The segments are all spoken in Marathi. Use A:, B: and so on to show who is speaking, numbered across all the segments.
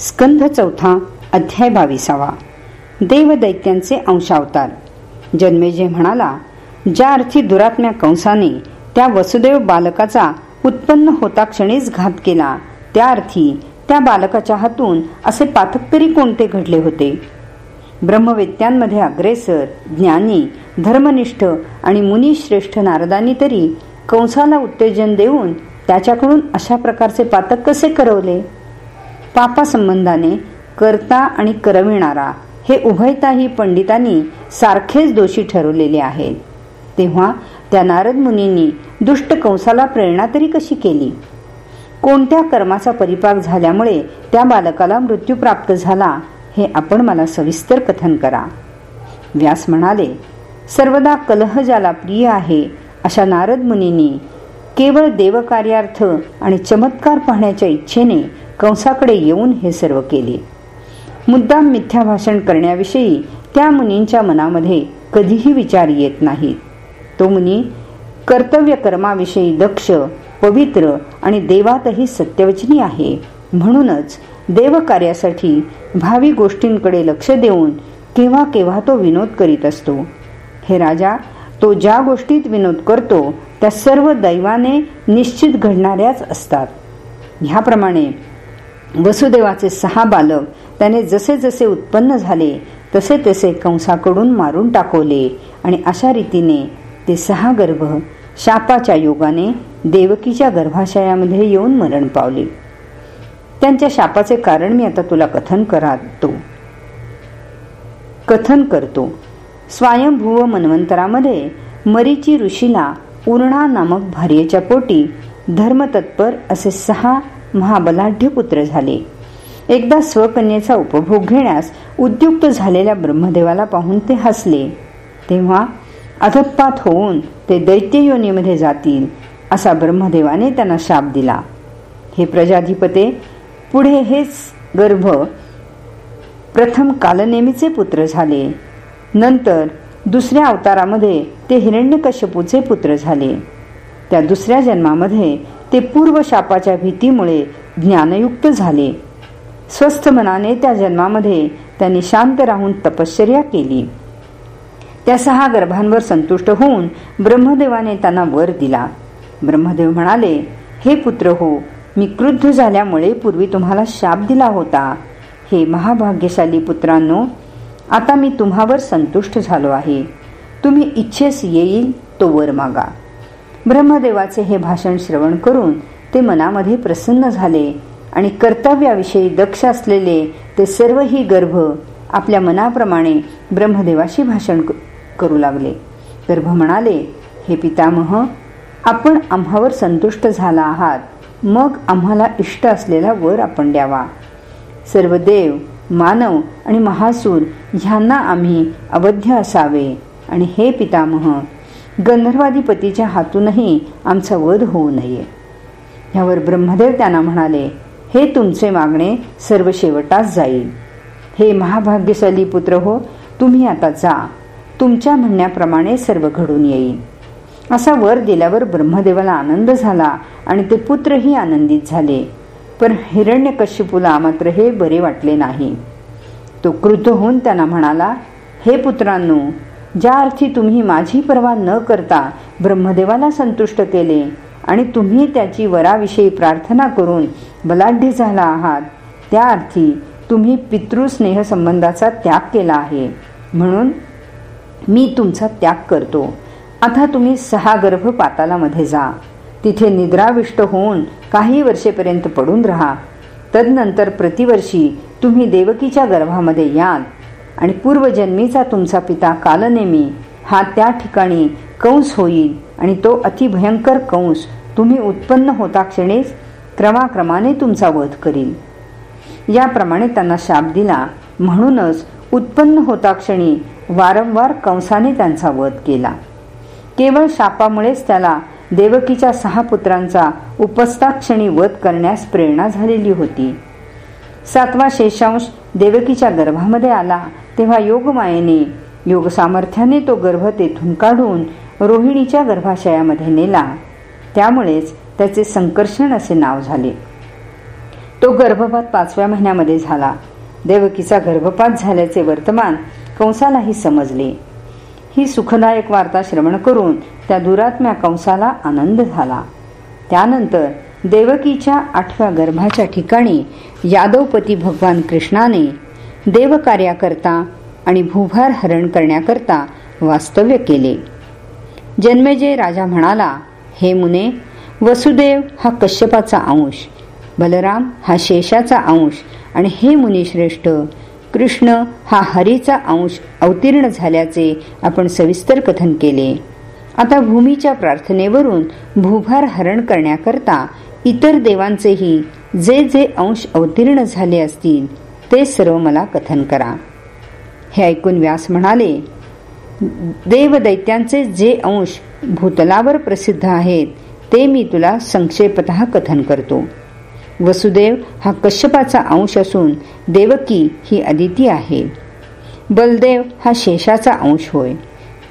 A: स्कंध चौथा अध्याय बावीसावा. देवदैत्यांचे अंशावतार. जन्मेजे म्हणाला ज्या अर्थी दुरात्म्या कंसाने त्या वसुदेव बालकाचा उत्पन्न होता क्षणीच घात केला त्या अर्थी त्या बालकाच्या हातून असे पातक तरी कोणते घडले होते? ब्रह्मवेत्यांमध्ये अग्रेसर ज्ञानी धर्मनिष्ठ आणि मुनिश्रेष्ठ नारदांनी तरी कंसाला उत्तेजन देऊन त्याच्याकडून अशा प्रकारचे पातक कसे करवले? पापासंबंधाने करता आणि करविणारा हे उभयताही पंडितांनी सारखेच दोषी ठरवलेले आहेत. तेव्हा त्या नारद मुनींनी दुष्ट कंसाला प्रेरणा तरी कशी केली? कोणत्या कर्माचा परिपाक झाल्यामुळे त्या बालकाला मृत्यू प्राप्त झाला हे आपण मला सविस्तर कथन करा. व्यास म्हणाले सर्वदा कलह ज्याला प्रिय आहे अशा नारद मुनींनी केवळ देवकार्यार्थ आणि चमत्कार पाहण्याच्या इच्छेने कंसाकडे येऊन हे सर्व केले. मुद्दाम मिथ्या भाषण करण्याविषयी त्या मुनींच्या मनामध्ये कधीही विचार येत नाहीत. तो मुनी कर्तव्य कर्माविषयी दक्ष पवित्र आणि देवातही सत्यवचनी आहे. म्हणूनच देवकार्यासाठी भावी गोष्टींकडे लक्ष देऊन केव्हा केव्हा तो विनोद करीत असतो. हे राजा तो ज्या गोष्टीत विनोद करतो त्या सर्व दैवाने निश्चित घडणाऱ्याच असतात. ह्याप्रमाणे वसुदेवाचे सहा बालक त्याने जसे जसे उत्पन्न झाले तसे तसे कंसाकडून मारून टाकवले आणि अशा रीतीने ते सहा गर्भ शापाच्या योगाने देवकीच्या गर्भाशयामध्ये येऊन मरण पावले. त्यांच्या शापाचे कारण मी आता तुला कथन करातो. कथन करतो. स्वयंभूव मन्वंतरामध्ये मरीची ऋषीला उर्णा नामक भार्येच्या पोटी धर्मतत्पर असे सहा महाबलाढ्य पुत्र झाले. एकदा स्वकन्येचा उपभोग घेण्यास उद्युक्त झालेल्या ब्रह्मदेवाला पाहून ते हसले. तेव्हा अधपात होऊन ते दैत्ययोनीमध्ये जातील असा ब्रह्मदेवाने त्यांना शाप दिला. हे प्रजाधिपते पुढे हेच गर्भ प्रथम कालनेमीचे पुत्र झाले. नंतर दुसऱ्या अवतारामध्ये ते हिरण्यकश्यपूचे पुत्र झाले. त्या दुसऱ्या जन्मामध्ये ते पूर्व शापाच्या भीतीमुळे ज्ञानयुक्त झाले. स्वस्थ मनाने त्या जन्मामध्ये त्यांनी शांत राहून तपश्चर्या केली. त्या सहा गर्भांवर संतुष्ट होऊन ब्रह्मदेवाने त्यांना वर दिला. ब्रह्मदेव म्हणाले हे पुत्र हो मी क्रुद्ध झाल्यामुळे पूर्वी तुम्हाला शाप दिला होता. हे महाभाग्यशाली पुत्रांनो आता मी तुम्हावर संतुष्ट झालो आहे. तुम्ही इच्छेस येईल तो वर मागा. ब्रह्मदेवाचे हे भाषण श्रवण करून ते मनामध्ये प्रसन्न झाले आणि कर्तव्याविषयी दक्ष असलेले ते सर्वही गर्भ आपल्या मनाप्रमाणे ब्रह्मदेवाशी भाषण करू लागले. गर्भ म्हणाले हे पितामह आपण आम्हावर संतुष्ट झाला आहात. मग आम्हाला इष्ट असलेला वर आपण द्यावा. सर्व देव मानव आणि महासूर ह्यांना आम्ही अवध्य असावे. आणि हे पितामह गंधर्वाधिपतीच्या हातूनही आमचा वध होऊ नये. ह्यावर ब्रह्मदेव त्यांना म्हणाले हे तुमचे मागणे सर्व शेवटास जाईल. हे महाभाग्यशाली पुत्र हो तुम्ही आता जा. तुमच्या म्हणण्याप्रमाणे सर्व घडून येईल. असा वर दिल्यावर ब्रह्मदेवाला आनंद झाला आणि ते पुत्रही आनंदित झाले. पण हिरण्यकश्यपूला मात्र हे बरे वाटले नाही. तो क्रुद्ध होऊन त्यांना म्हणाला हे पुत्रांनो ज्या अर्थी तुम्ही माझी पर्वा न करता ब्रह्मदेवाला संतुष्ट केले आणि तुम्ही त्याची वराविषयी प्रार्थना करून बलाढ्य झाला आहात त्या अर्थी तुम्ही पितृस्नेह संबंधाचा त्याग केला आहे. म्हणून मी तुमचा त्याग करतो. आता तुम्ही सहा गर्भ पातालामध्ये जा. तिथे निद्राविष्ट होऊन काही वर्षेपर्यंत पडून राहा. तदनंतर प्रतिवर्षी तुम्ही देवकीच्या गर्भामध्ये याल. आणि पूर्वजन्मीचा तुमचा पिता कालनेमी हा त्या ठिकाणी कंस होईल आणि तो अतिभयंकर कंस तुम्ही उत्पन्न होता क्षणीच क्रमाक्रमाने तुमचा वध करील. याप्रमाणे त्यांना शाप दिला. म्हणूनच उत्पन्न होता क्षणी वारंवार कंसाने त्यांचा वध केला. केवळ शापामुळेच त्याला देवकीच्या सहा पुत्रांचा उपस्थाक्षणी वध करण्यास प्रेरणा झालेली होती. सातवा शेषांश देवकीच्या गर्भामध्ये आला. तेव्हा योगमायेने योग सामर्थ्याने तो गर्भ तेथून काढून रोहिणीच्या गर्भाशयामध्ये नेला. त्यामुळेच त्याचे संकर्षण असे नाव झाले. तो गर्भपात पाचव्या महिन्यामध्ये झाला. देवकीचा गर्भपात झाल्याचे वर्तमान कंसालाही समजले. ही सुखदायक वार्ता श्रवण करून त्या दुरात्म्या कंसाला आनंद झाला. त्यानंतर देवकीच्या आठव्या गर्भाच्या ठिकाणी यादवपती भगवान कृष्णाने देवकार्याकरता आणि भूभार हरण करण्याकरता वास्तव्य केले. जन्मेजय राजा म्हणाला हे मुने वसुदेव हा कश्यपाचा अंश बलराम हा शेषाचा अंश आणि हे मुनिश्रेष्ठ कृष्ण हा हरीचा अंश अवतीर्ण झाल्याचे आपण सविस्तर कथन केले. आता भूमीच्या प्रार्थनेवरून भूभार हरण करण्याकरता इतर देवांचेही जे जे अंश अवतीर्ण झाले असतील ते सर्व मला कथन करा. हे ऐकून व्यास म्हणाले देवदैत्यांचे जे अंश भूतलावर प्रसिद्ध आहेत ते मी तुला संक्षेपत कथन करतो. वसुदेव हा कश्यपाचा अंश असून देवकी ही अदिती आहे. बलदेव हा शेषाचा अंश होय.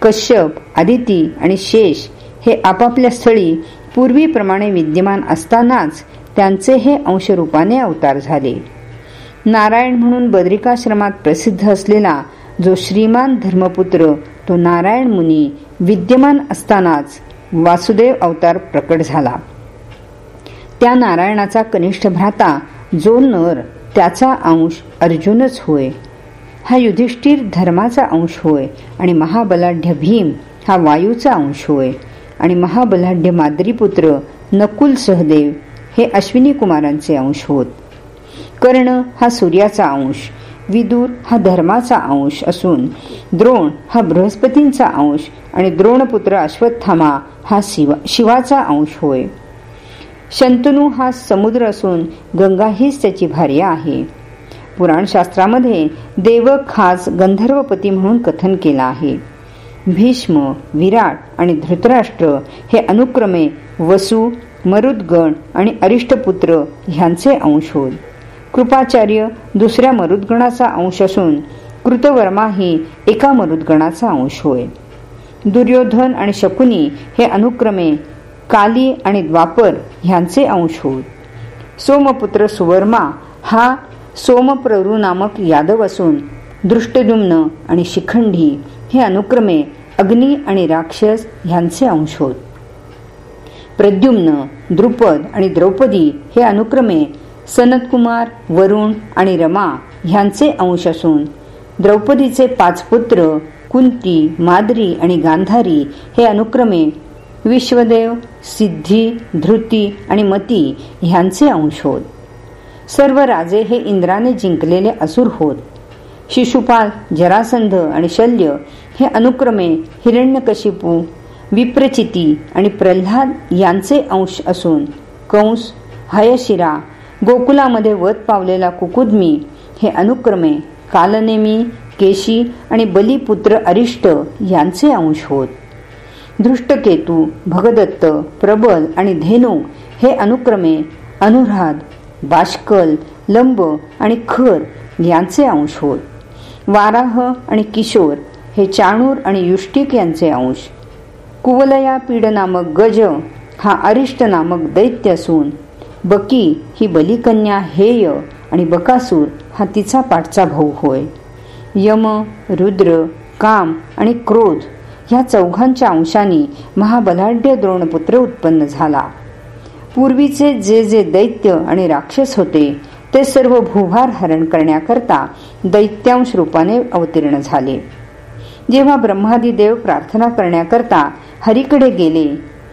A: कश्यप अदिती आणि शेष हे आपापल्या स्थळी पूर्वीप्रमाणे विद्यमान असतानाच त्यांचे हे अंशरूपाने अवतार झाले. नारायण म्हणून बद्रिकाश्रमात प्रसिद्ध असलेला जो श्रीमान धर्मपुत्र तो नारायण मुनी विद्यमान असतानाच वासुदेव अवतार प्रकट झाला. त्या नारायणाचा कनिष्ठ भ्राता जो नर त्याचा अंश अर्जुनच होय. हा युधिष्ठिर धर्माचा अंश होय आणि महाबलाढ्य भीम हा वायूचा अंश होय. आणि महाबलाढ्य माद्रीपुत्र नकुल सहदेव हे अश्विनी कुमारांचे अंश होत. कर्ण हा सूर्याचा अंश विदूर हा धर्माचा अंश असून द्रोण हा बृहस्पतींचा अंश आणि द्रोणपुत्र अश्वत्थामा हा शिवा शिवाचा अंश होय. शंतनू हा समुद्र असून गंगा हीच त्याची भार्य आहे. पुराणशास्त्रामध्ये देव खास गंधर्वपती म्हणून कथन केला आहे. भीष्म विराट आणि धृतराष्ट्र हे अनुक्रमे वसु मरुद्गण आणि अरिष्टपुत्र ह्यांचे अंश होत कृपाचार्य दुसऱ्या मरुद्गणाचा अंश असून कृतवर्मा ही एका मरुद्गणाचा अंश होय. दुर्योधन आणि शकुनी हे अनुक्रमे काली आणि द्वापर ह्यांचे अंश होत. सोमपुत्र सुवर्मा हा सोमप्ररू नामक यादव असून दृष्टदुम्न आणि शिखंडी हे अनुक्रमे अग्नी आणि राक्षस ह्यांचे अंश होत. प्रद्युम्न द्रुपद आणि द्रौपदी हे अनुक्रमे सनतकुमार वरुण आणि रमा ह्यांचे अंश असून द्रौपदीचे पाच पुत्र कुंती माद्री आणि गांधारी हे अनुक्रमे विश्वदेव सिद्धी धृती आणि मती ह्यांचे अंश होत. सर्व राजे हे इंद्राने जिंकलेले असुर होत. शिशुपाल जरासंध आणि शल्य हे अनुक्रमे हिरण्यकशिपू विप्रचिती आणि प्रल्हाद यांचे अंश असून कंस हयशिरा गोकुलामध्ये वध पावलेला कुकुदमी हे अनुक्रमे कालनेमी केशी आणि बलिपुत्र अरिष्ट यांचे अंश होत. धृष्टकेतू भगदत्त प्रबल आणि धेनू हे अनुक्रमे अनुराध बाष्कल लंब आणि खर यांचे अंश होत. वाराह आणि किशोर हे चाणूर आणि युष्टिक यांचे अंश. कुवलया पीड नामक गज हा अरिष्ट नामक दैत्य असून बकी ही बलिकन्या हेय आणि बकासूर हा तिचा पाठचा भाऊ होय. यम रुद्र काम आणि क्रोध ह्या चौघांच्या अंशाने महाबलाढ्य द्रोणपुत्र उत्पन्न झाला. पूर्वीचे जे जे दैत्य आणि राक्षस होते ते सर्व भूभार हरण करण्याकरता दैत्यांश रूपाने अवतीर्ण झाले. जेव्हा ब्रह्मादी देव प्रार्थना करण्याकरता हरीकडे गेले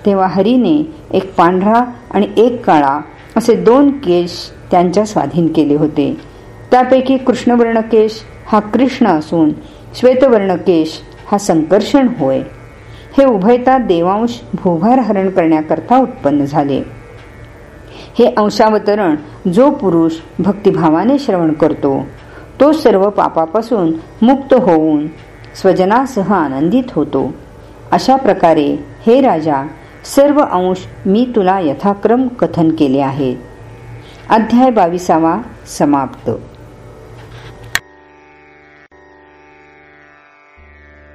A: तेव्हा हरीने एक पांढरा आणि एक काळा असे दोन केश त्यांच्या स्वाधीन केले होते. त्यापैकी कृष्णवर्ण केश हा कृष्ण असून श्वेतवर्ण केश हा संकर्षण होय. हे उभयता देवांश भूभार हरण करण्याकरता उत्पन्न झाले. हे अंशावतरण जो पुरुष भक्तिभावाने श्रवण करतो तो सर्व पापापासून मुक्त होऊन स्वजनासह आनंदित होतो. अशा प्रकारे हे राजा सर्व अंश मी तुला यथाक्रम कथन केले आहे अध्याय बावीसावा समाप्त.